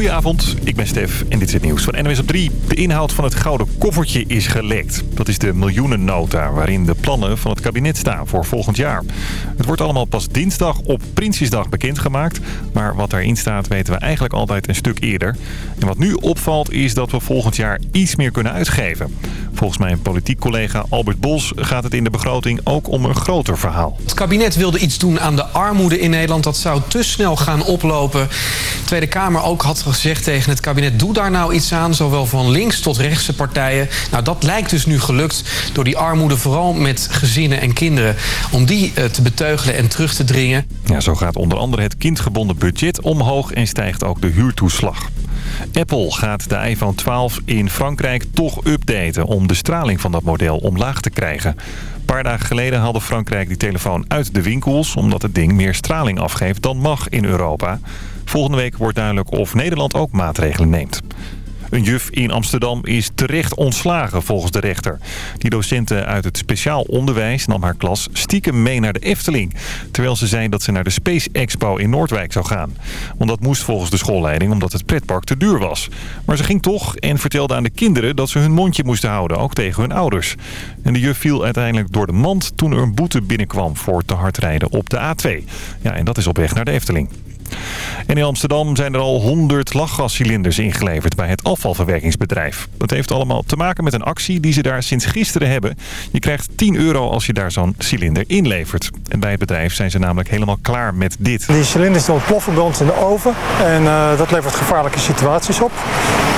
Goedenavond, ik ben Stef en dit is het nieuws van NWS op 3. De inhoud van het gouden koffertje is gelekt. Dat is de miljoenennota waarin de plannen van het kabinet staan voor volgend jaar. Het wordt allemaal pas dinsdag op Prinsjesdag bekendgemaakt. Maar wat daarin staat weten we eigenlijk altijd een stuk eerder. En wat nu opvalt is dat we volgend jaar iets meer kunnen uitgeven. Volgens mijn politiek collega Albert Bos gaat het in de begroting ook om een groter verhaal. Het kabinet wilde iets doen aan de armoede in Nederland. Dat zou te snel gaan oplopen. De Tweede Kamer ook had gezegd tegen het kabinet... doe daar nou iets aan, zowel van links tot rechtse partijen. Nou, dat lijkt dus nu gelukt door die armoede... vooral met gezinnen en kinderen, om die eh, te beteugelen en terug te dringen. Ja, zo gaat onder andere het kindgebonden budget omhoog... en stijgt ook de huurtoeslag. Apple gaat de iPhone 12 in Frankrijk toch updaten om de straling van dat model omlaag te krijgen. Een paar dagen geleden haalde Frankrijk die telefoon uit de winkels... omdat het ding meer straling afgeeft dan mag in Europa. Volgende week wordt duidelijk of Nederland ook maatregelen neemt. Een juf in Amsterdam is terecht ontslagen volgens de rechter. Die docenten uit het speciaal onderwijs nam haar klas stiekem mee naar de Efteling. Terwijl ze zei dat ze naar de Space Expo in Noordwijk zou gaan. Want dat moest volgens de schoolleiding omdat het pretpark te duur was. Maar ze ging toch en vertelde aan de kinderen dat ze hun mondje moesten houden. Ook tegen hun ouders. En de juf viel uiteindelijk door de mand toen er een boete binnenkwam voor te hard rijden op de A2. Ja, en dat is op weg naar de Efteling. En in Amsterdam zijn er al 100 lachgascilinders ingeleverd bij het afvalverwerkingsbedrijf. Dat heeft allemaal te maken met een actie die ze daar sinds gisteren hebben. Je krijgt 10 euro als je daar zo'n cilinder inlevert. En bij het bedrijf zijn ze namelijk helemaal klaar met dit. Die cilinders ontploffen bij ons in de oven. En uh, dat levert gevaarlijke situaties op.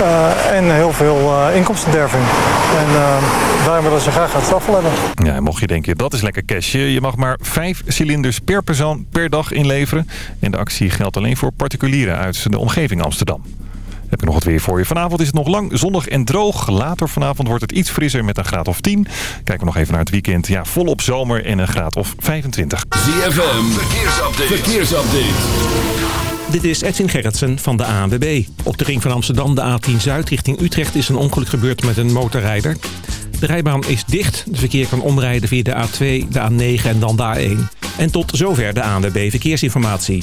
Uh, en heel veel uh, inkomstenderving. En daarom willen ze graag het afval hebben. Ja, mocht je denken dat is lekker cashje. Je mag maar 5 cilinders per persoon per dag inleveren. En de actie geldt alleen voor particulieren uit de omgeving Amsterdam. Heb je nog het weer voor je. Vanavond is het nog lang zonnig en droog. Later vanavond wordt het iets frisser met een graad of 10. Kijken we nog even naar het weekend. Ja, volop zomer en een graad of 25. ZFM, verkeersupdate. verkeersupdate. Dit is Edwin Gerritsen van de ANWB. Op de ring van Amsterdam, de A10 Zuid, richting Utrecht... is een ongeluk gebeurd met een motorrijder. De rijbaan is dicht. Het verkeer kan omrijden via de A2, de A9 en dan de A1. En tot zover de ANWB Verkeersinformatie.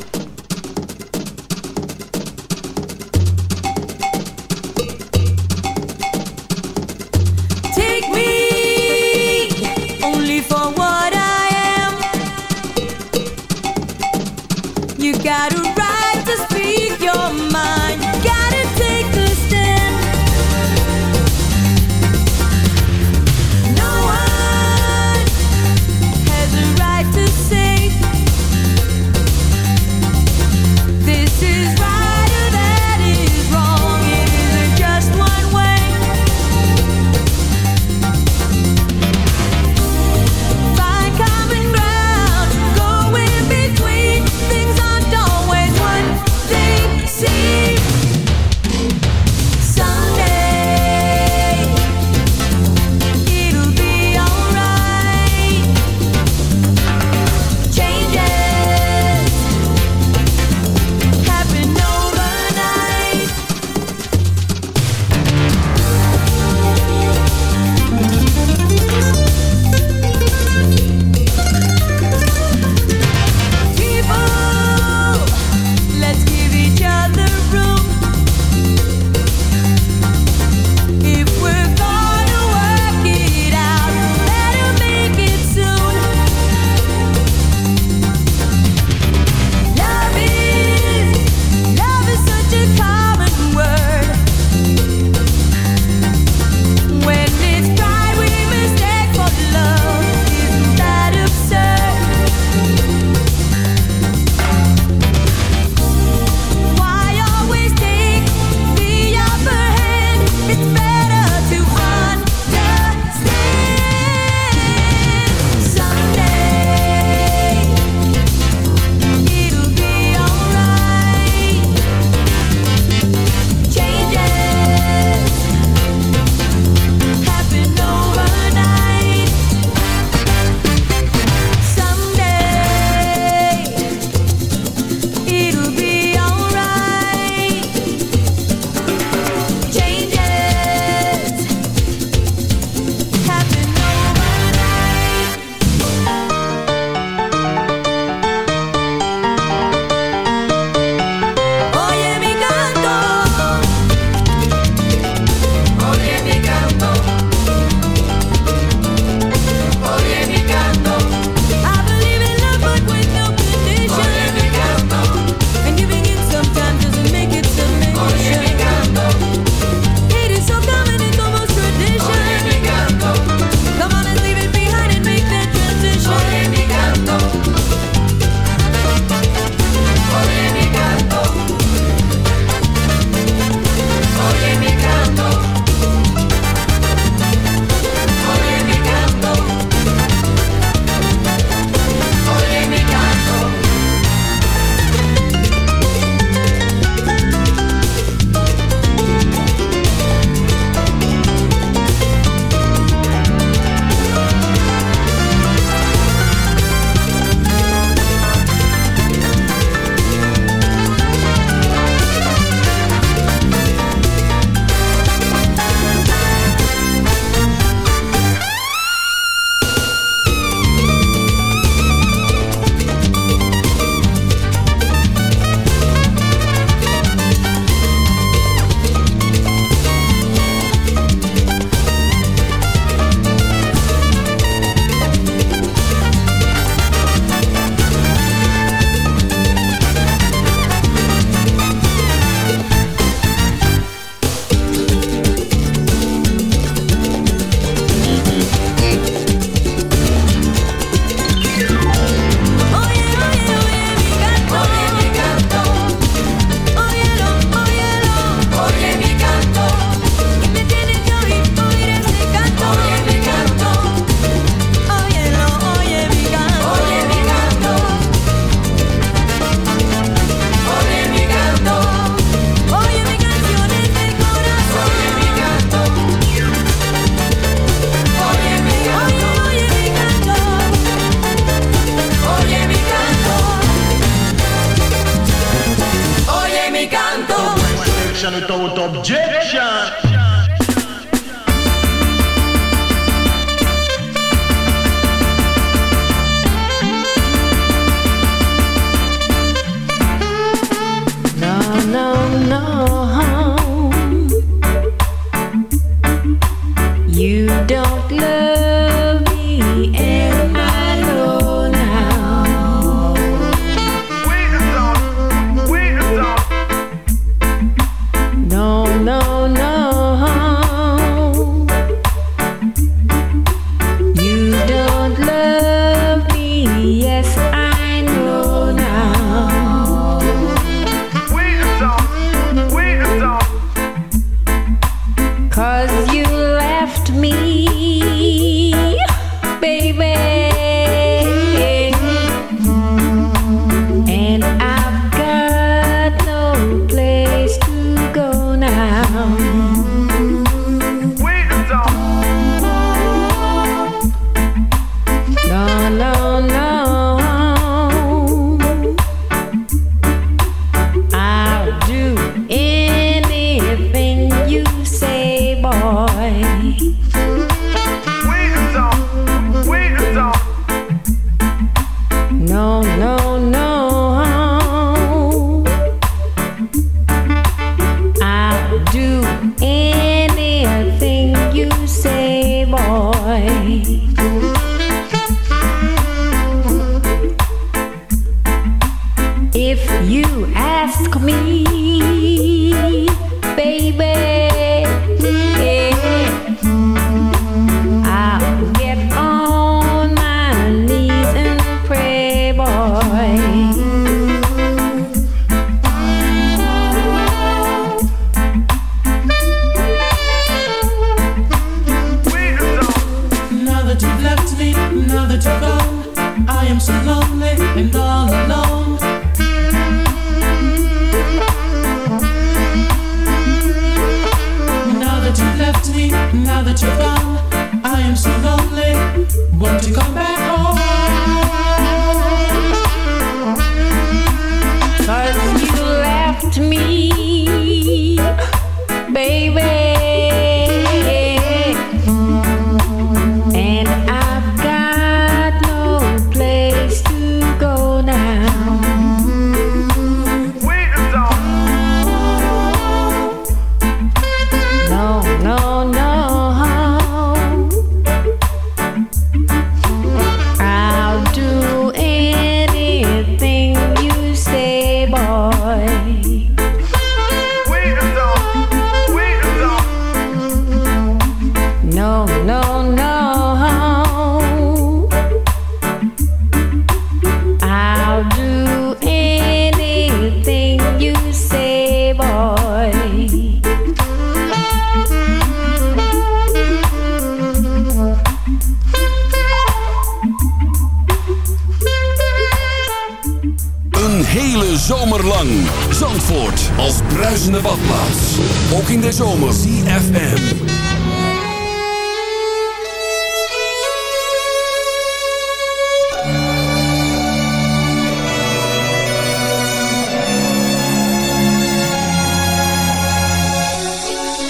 ook in de zomer.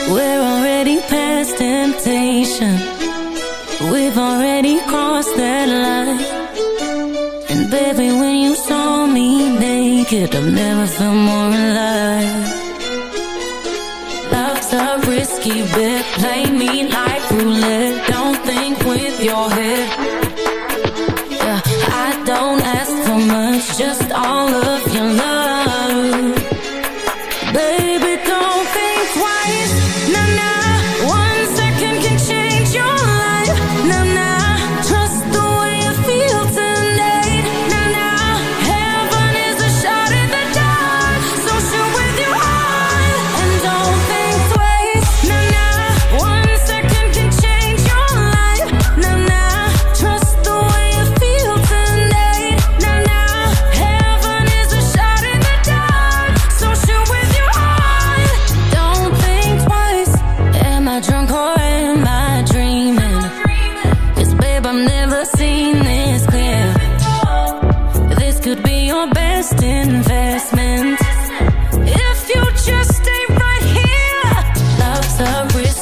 We're already past temptation. We've already crossed that line. And baby, when you saw me naked, I've never felt more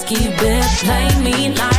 keep it plain, mean like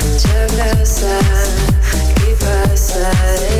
Turn us staan, keep us out.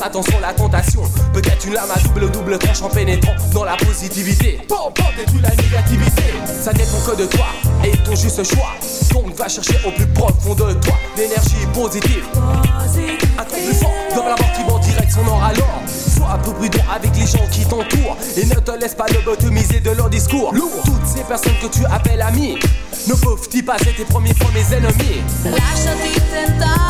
fasse attention la tentation. Peut-être une lame à double double tranche en pénétrant dans la positivité. Bon, bon, détruis la négativité. Ça dépend que de toi et ton juste choix. Donc va chercher au plus profond de toi l'énergie positive. Un plus fort dans la mort qui vend direct son or alors. Sois un peu prudent avec les gens qui t'entourent Et ne te laisse pas lobotomiser de leur discours. Lourd. Toutes ces personnes que tu appelles amis Ne peuvent-ils pas être tes premiers premiers ennemis? Lâche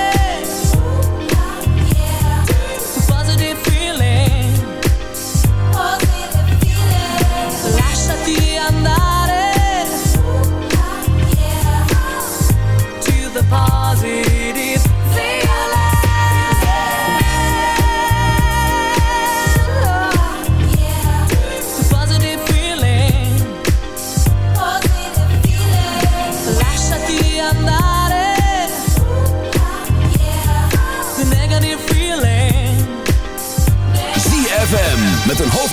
Positive